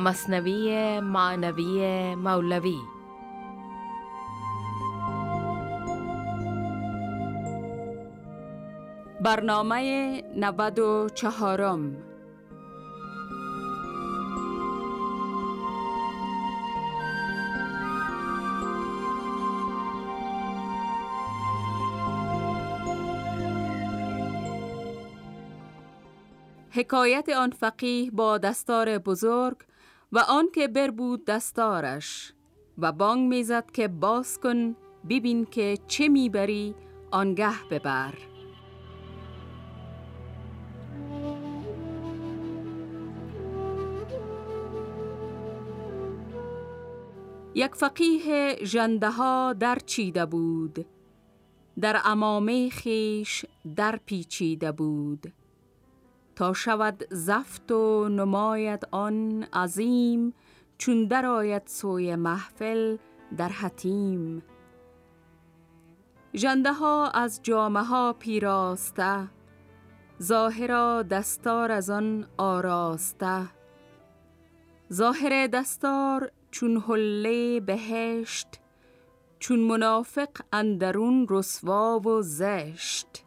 مصنوی معنوی مولوی. برنامه نود و چهارم. حکایت آن فقیه با دستار بزرگ و آن که بر بود دستارش و بانگ می‌زد که باز کن ببین که چه می‌بری آنگه ببر. یک فقیه جنده ها در چیده بود در امامه خیش در پیچیده بود. شود زفت و نماید آن عظیم چون در آید سوی محفل در حتیم. جنده ها از جامه ها پیراسته ظاهرا دستار از آن آراسته. ظاهر دستار چون حله بهشت چون منافق اندرون رسوا و زشت.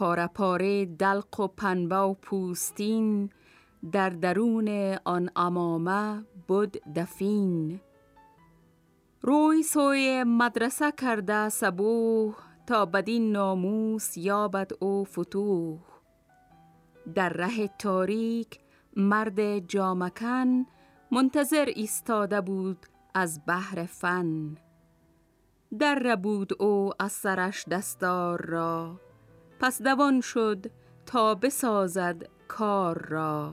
پاره پاره دلق و پنبه و پوستین در درون آن امامه بود دفین. روی سوی مدرسه کرده سبوه تا بدین ناموس یابد او فتوح. در ره تاریک مرد جامکن منتظر ایستاده بود از بحر فن. در بود او از سرش دستار را. پس دوان شد تا بسازد کار را.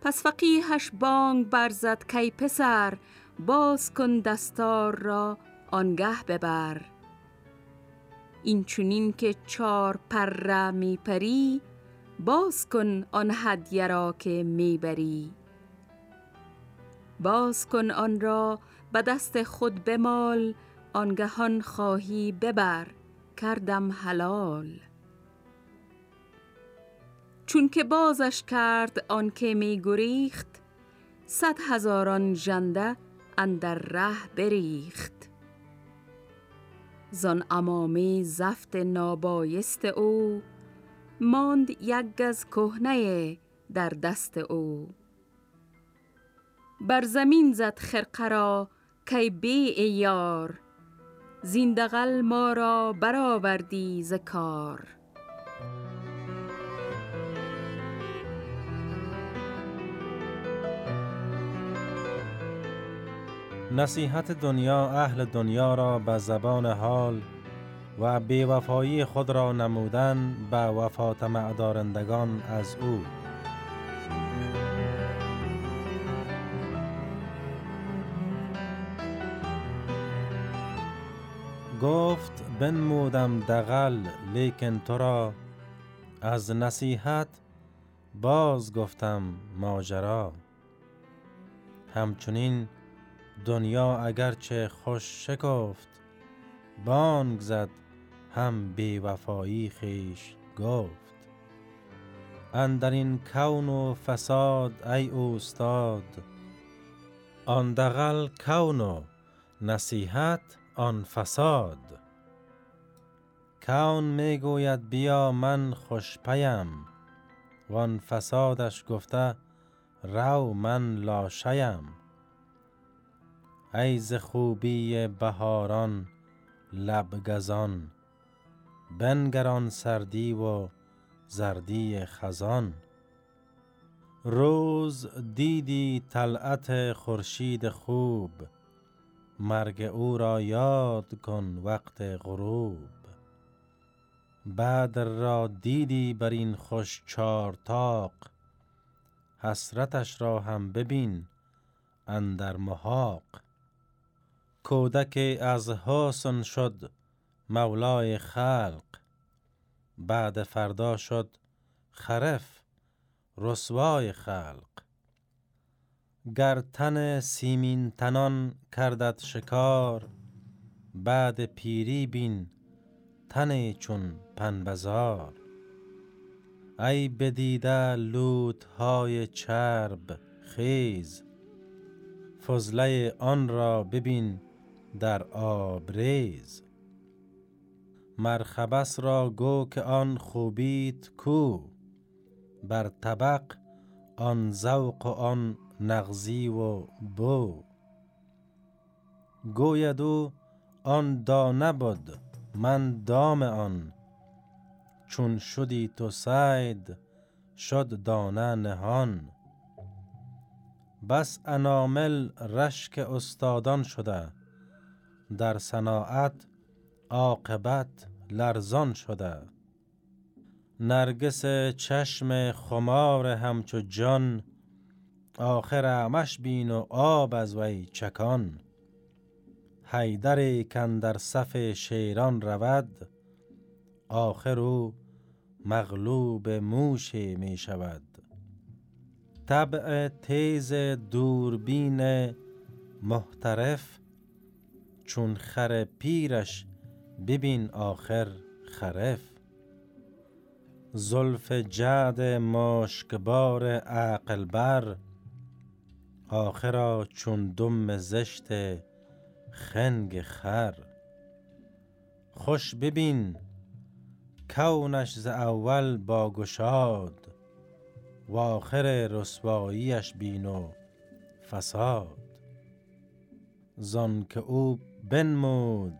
پس فقیهش بانگ برزد کی پسر باز کن دستار را آنگه ببر. این چونین که چار پر می پری باز کن آن هدیه را که می بری باز کن آن را به دست خود بمال آنگهان خواهی ببر. کردم حلال. چون که بازش کرد آن که می گریخت صد هزاران جنده اندر ره بریخت. زان امامه زفت نابایست او ماند یک گز کهنه در دست او. بر زمین زد خرقه را کی بی یار زیندقل ما را برآوردی ز کار. نصیحت دنیا اهل دنیا را به زبان حال و بیوفایی خود را نمودن به وفات معدارندگان از او. گفت بنمودم دغل لیکن تو را از نصیحت باز گفتم ماجرا. همچنین دنیا اگرچه خوش شکفت بانگ زد هم بی وفایی خیش گفت. اندر این کون و فساد ای اوستاد آن دغل کون و نصیحت آن فساد. کون می گوید بیا من خوش پیم. وان فسادش گفته رو من لاشیم ای خوبی بهاران لب گزان. بنگران سردی و زردی خزان. روز دیدی طلعت خورشید خوب. مرگ او را یاد کن وقت غروب. بعد را دیدی بر این خوش چار تاق حسرتش را هم ببین اندر محاق. کودک از حسن شد مولای خلق. بعد فردا شد خرف رسوای خلق. گر تن سیمین تنان کردت شکار بعد پیری بین تن چون پنبزار ای بدیده لوت های چرب خیز فضله آن را ببین در آبریز مرخبس را گو که آن خوبیت کو بر طبق آن ذوق و آن نغزی و بو. گوید او آن دانه بود من دام آن. چون شدی تو سید شد دانه نهان. بس انامل رشک استادان شده در صناعت عاقبت لرزان شده. نرگس چشم خمار همچو جان آخر اعمش بین و آب از وی چکان. حیدری کن در صف شیران رود آخر او مغلوب موش می شود. طبع تیز دوربین محترف چون خر پیرش ببین آخر خرف. زلف جعد مشکبار عقل بر آخرا چون دم زشت خنگ خر. خوش ببین کونش ز اول با گشاد و آخر رسواییش بین و فساد. زان که او بنمود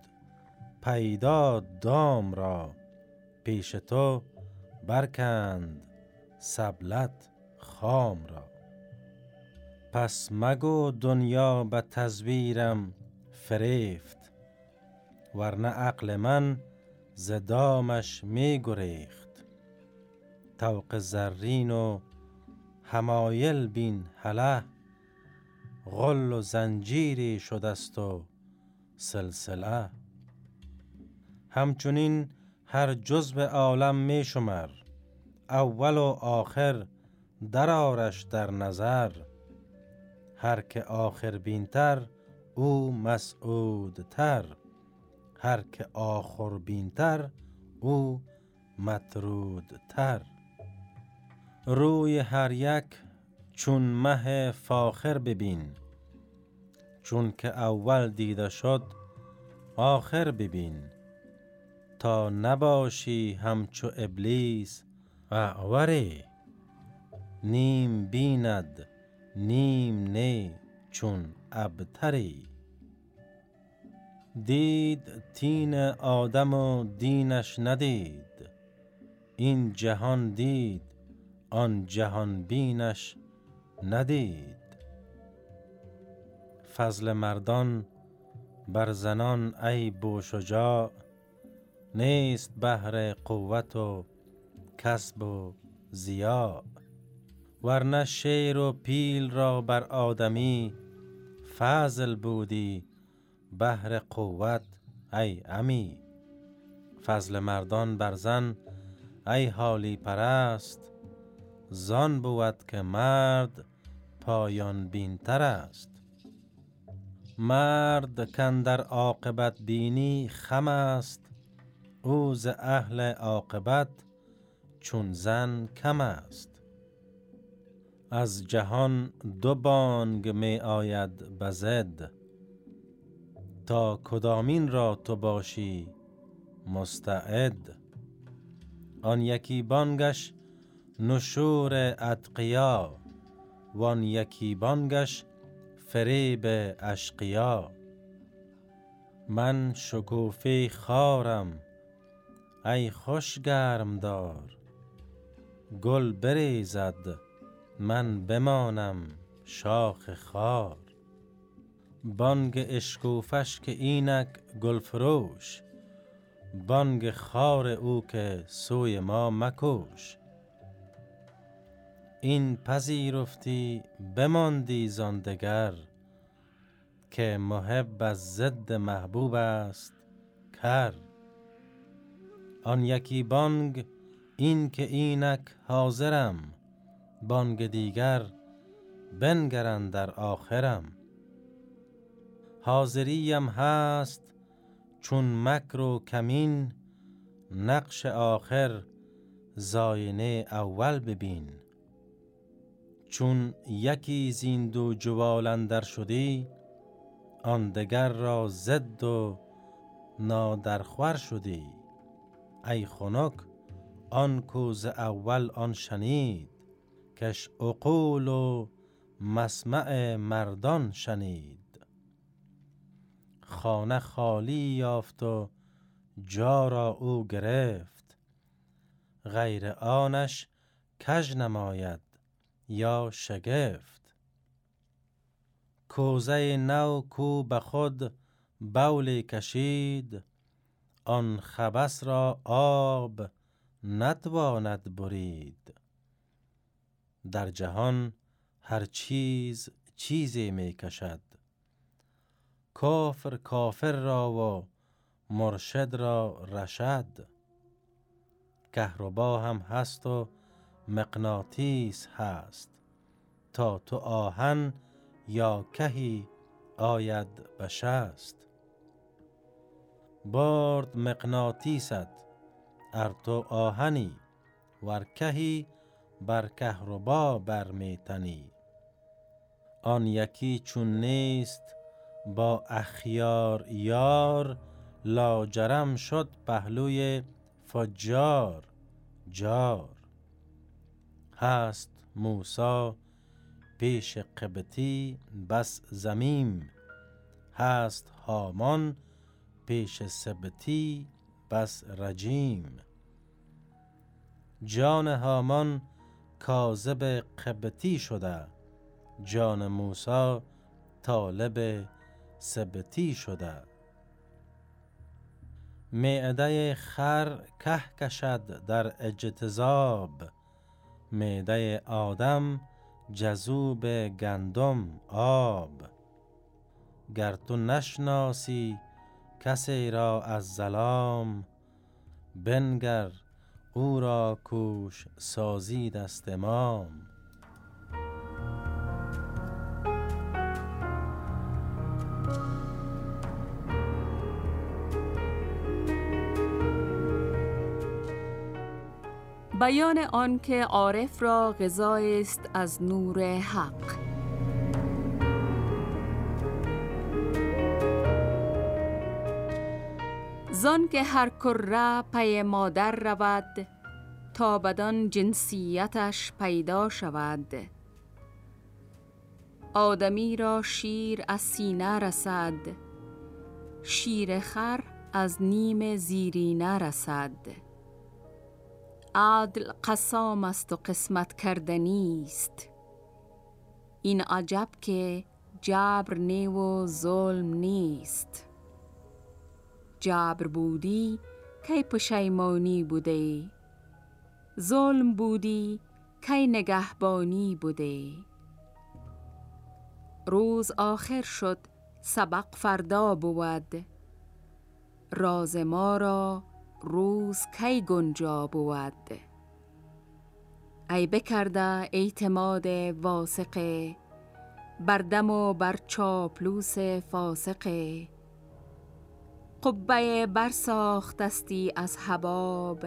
پیدا دام را پیش تو برکند سبلت خام را. پس مگو دنیا به تزویرم فریفت ورنه عقل من ز دامش می گریخت. طوق زرین و حمایل بین هله غل و زنجیری شدست و سلسله. همچنین هر جزو عالم می شمر اول و آخر درارش در نظر. هر که آخر بینتر او مسعودتر. هر که آخر بینتر او مطرودتر. روی هر یک چون مه فاخر ببین. چون که اول دیده شد آخر ببین. تا نباشی همچو ابلیس اعوری نیم بیند نیم نه چون ابتری. دید تین آدم و دینش ندید. این جهان دید آن جهان بینش ندید. فضل مردان بر زنان ای بوشجاع نیست بهر قوت و کسب و زیاء ورنه شیر و پیل را بر آدمی فضل بودی بهر قوت ای امی. فضل مردان بر زن ای حالی پرست زان بود که مرد پایان بینتر است مرد کن در عاقبت بینی خم است او ز اهل عاقبت چون زن کم است. از جهان دو بانگ می آید به ضد. تا کدامین را تو باشی مستعد؟ آن یکی بانگش نشور اتقیا وان یکی بانگش فریب اشقیا. من شکوفه خارم ای خوش گرم دار گل بریزد من بمانم شاخ خار. بانگ اشکوفش که اینک گل فروش بانگ خار او که سوی ما مکوش این پذیرفتی بماندی زان دگر که محب از ضد محبوب است کر. آن یکی بانگ این که اینک حاضرم. بانگ دیگر بنگر در آخرم. حاضریم هست چون مکر و کمین نقش آخر زاینه اول ببین. چون یکی زین دو جوال در شدی آن دگر را زد و نادرخور شدی. ای خنک آن کوز اول آن شنید. کش عقول و مسمع مردان شنید. خانه خالی یافت و جا را او گرفت. غیر آنش کژ نماید یا شگفت. کوزه نو کو به خود بولی کشید. آن خبس را آب نتواند برید. در جهان هر چیز چیزی می کشد. کافر کافر را و مرشد را رشد. کهربا هم هست و مقناطیس هست. تا تو آهن یا کهی آید بشست. بارد مقناطیست ار تو آهنی ور کهی بر کهربا برمیتنی. آن یکی چون نیست با اخیار یار لاجرم شد پهلوی فجار جار. هست موسا پیش قبطی بس زمیم هست هامان پیش سبتی بس رجیم. جان هامان کاذب قبطی شده. جان موسی طالب سبتی شده. معده خر که کشد در اجتذاب. معده آدم جذوب گندم آب. گر تو نشناسی کسی را از ظلام بنگر او را کوش سازی دست امام. بیان آن که عارف را غذای است از نور حق. زان که هر کره پی مادر رود تا بدان جنسیتش پیدا شود. آدمی را شیر از سینه رسد شیر خر از نیم زیرینه رسد. عدل قسام است و قسمت کردنی است این عجب که جبر نی و ظلم نیست. جبر بودی کی پشیمانی بوده؟ ظلم بودی کی نگهبانی بوده؟ روز آخر شد سبق فردا بود. راز ما را روز کی گنجا بود؟ ای بکرده اعتماد واسقه بردم و بر چاپلوس فاسقه. قبه برساختستی از حباب.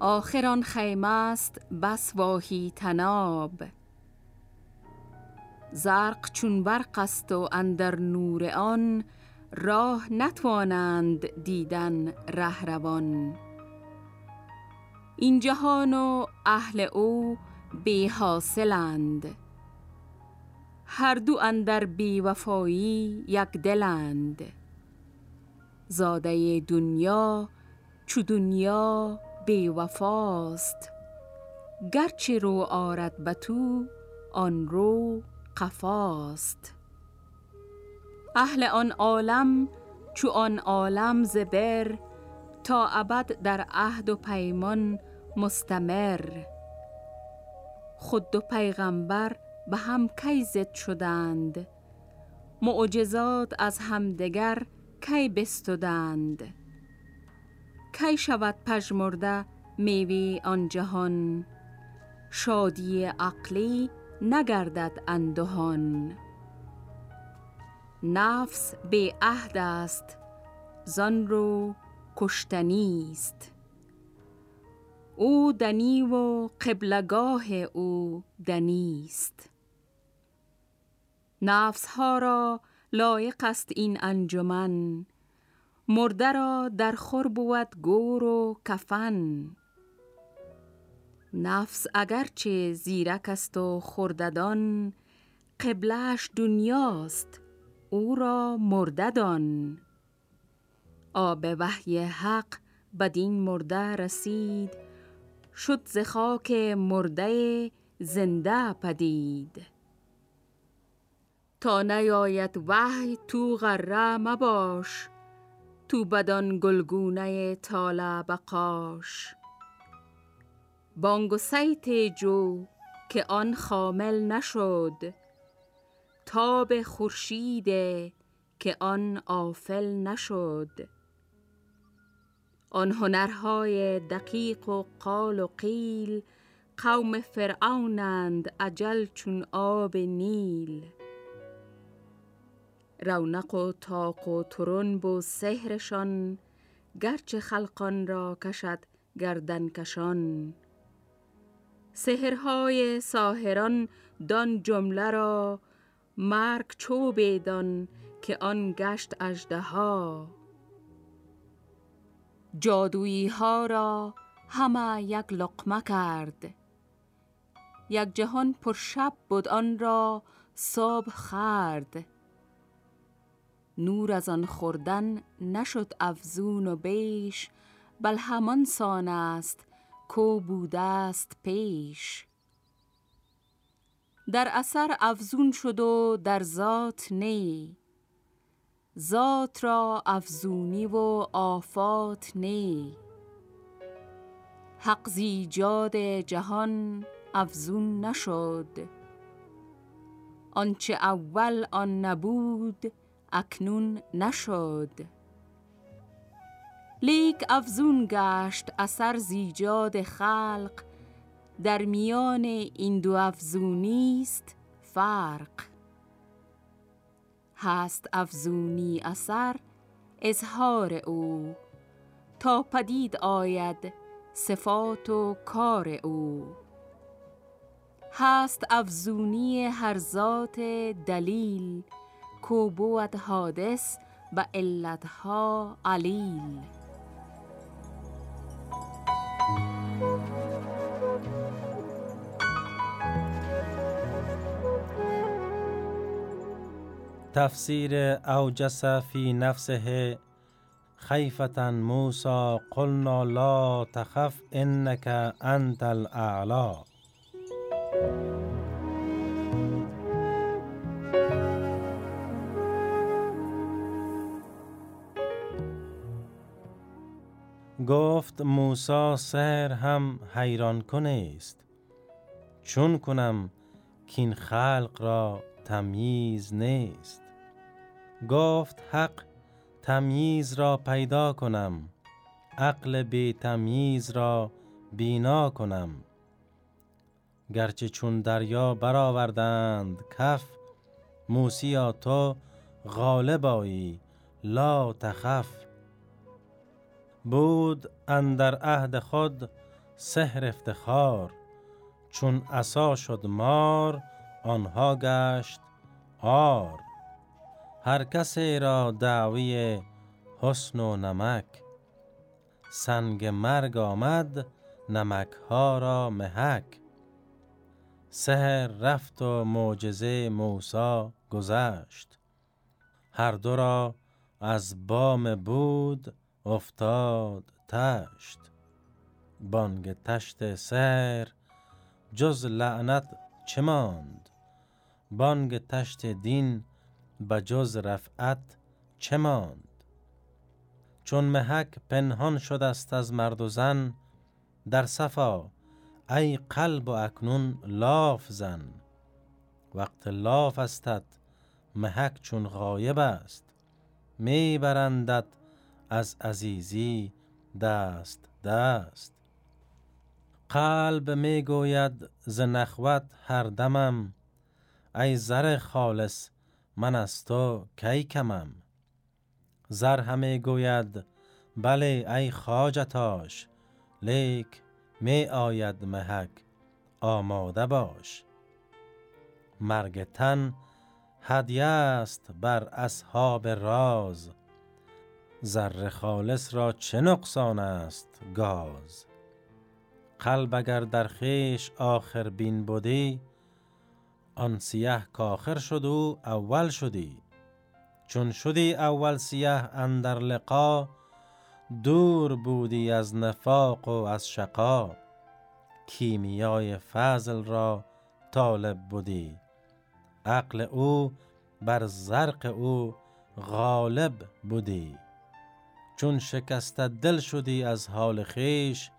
آخران خیمه است بس واهی تناب زرق چون برق است و اندر نور آن راه نتوانند دیدن رهروان. این جهان و اهل او بی حاصلند. هر دو اندر بی وفایی یک دلند. زاده دنیا چو دنیا بی وفاست. گرچه رو آرد به تو آن رو قفاست. اهل آن عالم چو آن عالم زبر تا ابد در عهد و پیمان مستمر. خود دو پیغمبر به هم کی شدند. معجزات از همدگر کی بستودند کی شود پژمرده میوه آن جهان؟ شادی عقلی نگردد اندهان. نفس به عهد است زان رو کشتنی است. او دنی و قبلگاه او دنیست نفس ها را لایق است این انجمن. مرده را در خور بود گور و کفن. نفس اگرچه زیرک است و خرددان قبلش دنیاست او را مرددان. آب وحی حق بدین مرده رسید شد ز خاک مرده زنده پدید. تا نیاید وحی تو غره مباش تو بدان گلگونه طال بقاش بانگ و سیت جو که آن خامل نشد تاب خورشید که آن آفل نشد. آن هنرهای دقیق و قال و قیل قوم فرعونند اجل چون آب نیل. رونق و تاق و ترنب و سهرشان گرچه خلقان را کشد گردن کشان. سهرهای ساهران دان جمله را مرگ چوبه دان که آن گشت اژدها. جادویی ها را همه یک لقمه کرد. یک جهان پر شب بود آن را صبح خرد نور از آن خوردن نشد افزون و بیش بل همان سان است کو بوده است پیش. در اثر افزون شد و در ذات نی. ذات را افزونی و آفات نی. حق زیجاد جهان افزون نشد. آنچه اول آن نبود اکنون نشد. لیک افزون گشت اثر زیجاد خلق در میان این دو افزونیست فرق. هست افزونی اثر اظهار او تا پدید آید صفات و کار او. هست افزونی هر ذات دلیل کو بود حادث به علتها علیل. تفسیر اوجس فی نفسه خیفتا موسا قلنا لا تخف انك انت الاعلا گفت موسا سهر هم حیران کنه است. چون کنم کین خلق را تمییز نیست گفت حق تمییز را پیدا کنم. عقل بی تمییز را بینا کنم. گرچه چون دریا برآوردند کف موسیا تو غالب آیی لا تخف. بود اندر عهد خود سحر افتخار چون عصا شد مار آنها گشت آر هر کسی را دعوی حسن و نمک سنگ مرگ آمد نمک ها را محک. سهر رفت و معجزه موسا گذشت. هر دو را از بام بود افتاد تشت. بانگ تشت سر جز لعنت چه ماند؟ بانگ تشت دین به جز رفعت چه ماند؟ چون محک پنهان شد است از مرد و زن در صفا ای قلب و اکنون لاف زن. وقت لاف استت محک چون غایب است می برندت از عزیزی دست دست. قلب می گوید ز نخوت هر دمم ای زر خالص من از تو کی کمم. زر همه گوید بله ای خواجتاش لیک می آید محک آماده باش. مرگ تن هدیه است بر اصحاب راز زر خالص را چه نقصان است گاز؟ قلب اگر در خیش آخر بین بودی آن سیه کاخر شد و اول شدی. چون شدی اول سیه اندر لقا دور بودی از نفاق و از شقا. کیمیای فضل را طالب بودی عقل او بر زرق او غالب بودی چون شکست دل شدی از حال خیش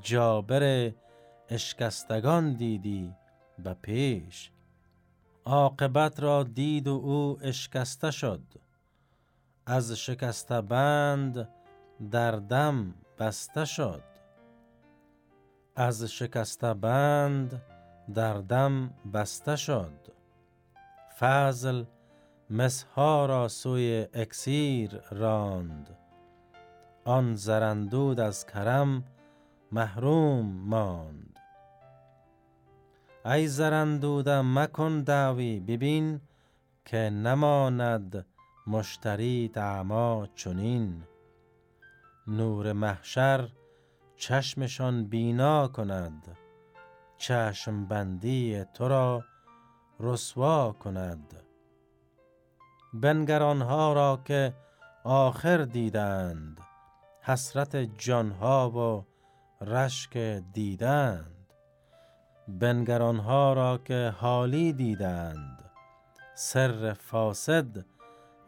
جابر اشکستگان دیدی به پیش. عاقبت را دید و او اشکسته شد. از شکسته بند در دم بسته شد. از شکسته بند در دم بسته شد. فضل مسها را سوی اکسیر راند. آن زرندود از کرم محروم ماند. ای زرندوده مکن دعوی ببین که نماند مشتری دعما چنین. نور محشر چشمشان بینا کند. چشم بندی تو را رسوا کند. بنگر آنها را که آخر دیدند. حسرت جانها و رشک دیدند. بنگر آنها را که حالی دیدند. سر فاسد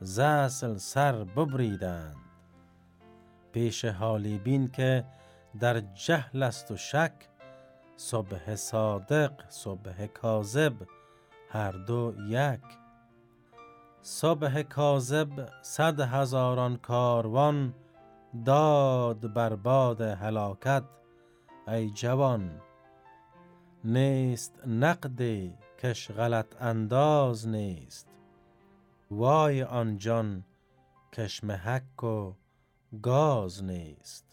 زسل سر ببریدند. پیش حالی بین که در جهل است و شک صبح صادق صبح کاذب هر دو یک. صبح کاذب صد هزاران کاروان داد بر باد هلاکت ای جوان نیست نقدی کش غلط انداز نیست. وای آن جان کش محک و گاز نیست.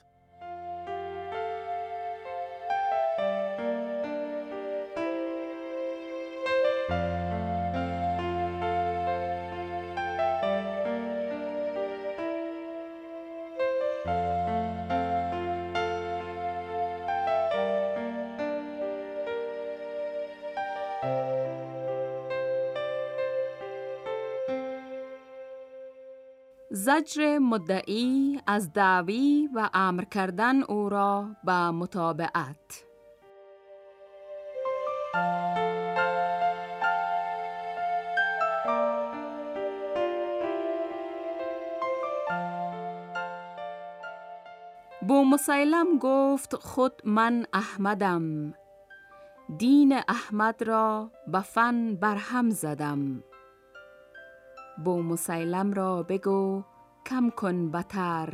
زجر مدعی از دعوی و امر کردن او را به مطابعت. بو مسیلم گفت خود من احمدم. دین احمد را به فن برهم زدم. بو مسیلم را بگو کم کن بتر.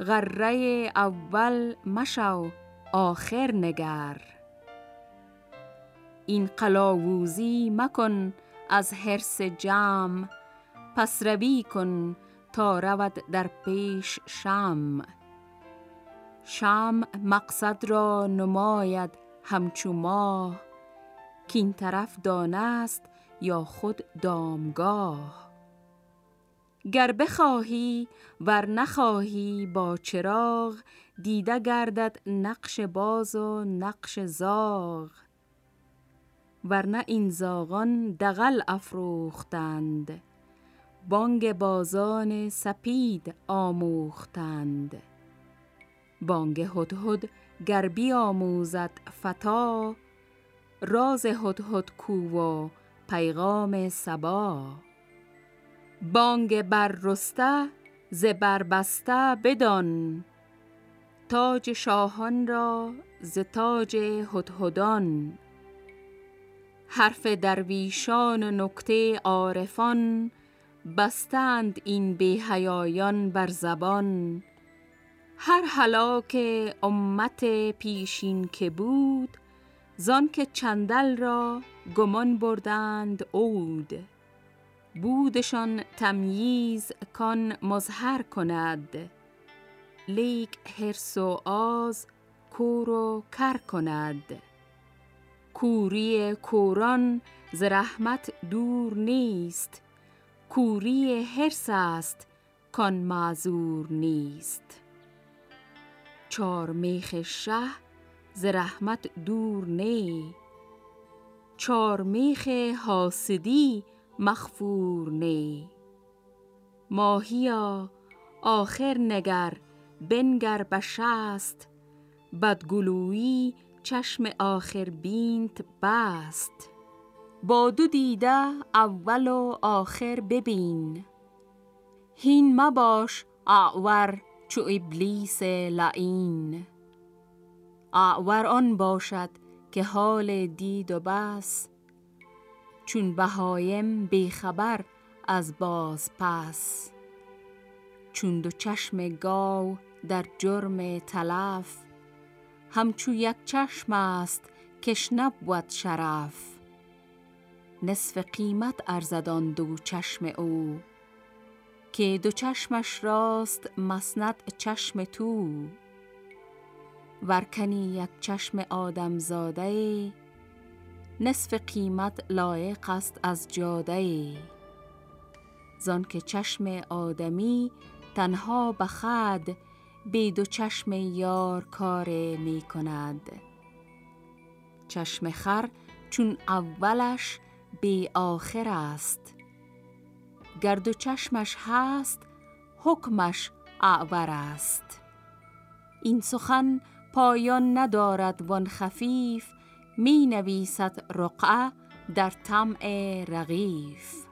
غره اول مشو آخر نگر. این قلاووزی مکن از حرس جام پس روی کن تا رود در پیش شام شام مقصد را نماید همچو ماه کین طرف دانست یا خود دامگاه. گر بخواهی ور نخواهی با چراغ دیده گردد نقش باز و نقش زاغ. ورنه این زاغان دغل افروختند بانگ بازان سپید آموختند. بانگ هدهد گر بیاموزد فتا راز هدهد کو و پیغام سبا بانگ بر رسته ز بربسته بدان. تاج شاهان را ز تاج هدهدان. حرف درویشان نکته عارفان بستند این بیهیایان بر زبان. هر هلاک امت پیشین که بود زان که چندل را گمان بردند اود بودشان تمییز کان مظهر کند. لیک حرس و آز کور و کر کند. کوری کوران ز رحمت دور نیست. کوری حرس است کان معذور نیست. چار میخ شه ز رحمت دور نی چار میخ حاسدی مخفور نی ماهیا آخر نگر بنگر بشست. بدگلویی چشم آخر بینت بست. با دو دیده اول و آخر ببین. هین مباش اعور چو ابلیس لعین. اعور آن باشد که حال دید و بس چون بهایم بیخبر از باز پس چون دو چشم گاو در جرم تلف همچو یک چشم است کش نبود شرف. نصف قیمت ارزدان دو چشم او که دو چشمش راست مسند چشم تو. ورکنی یک چشم آدم زاده نصف قیمت لایق است از جاده. زان که چشم آدمی تنها بخد بی دو چشم یار کار می کند. چشم خر چون اولش بی آخر است. گرد و چشمش هست حکمش اعور است. این سخن پایان ندارد وان خفیف می نویسد رقعه در طمع رغیف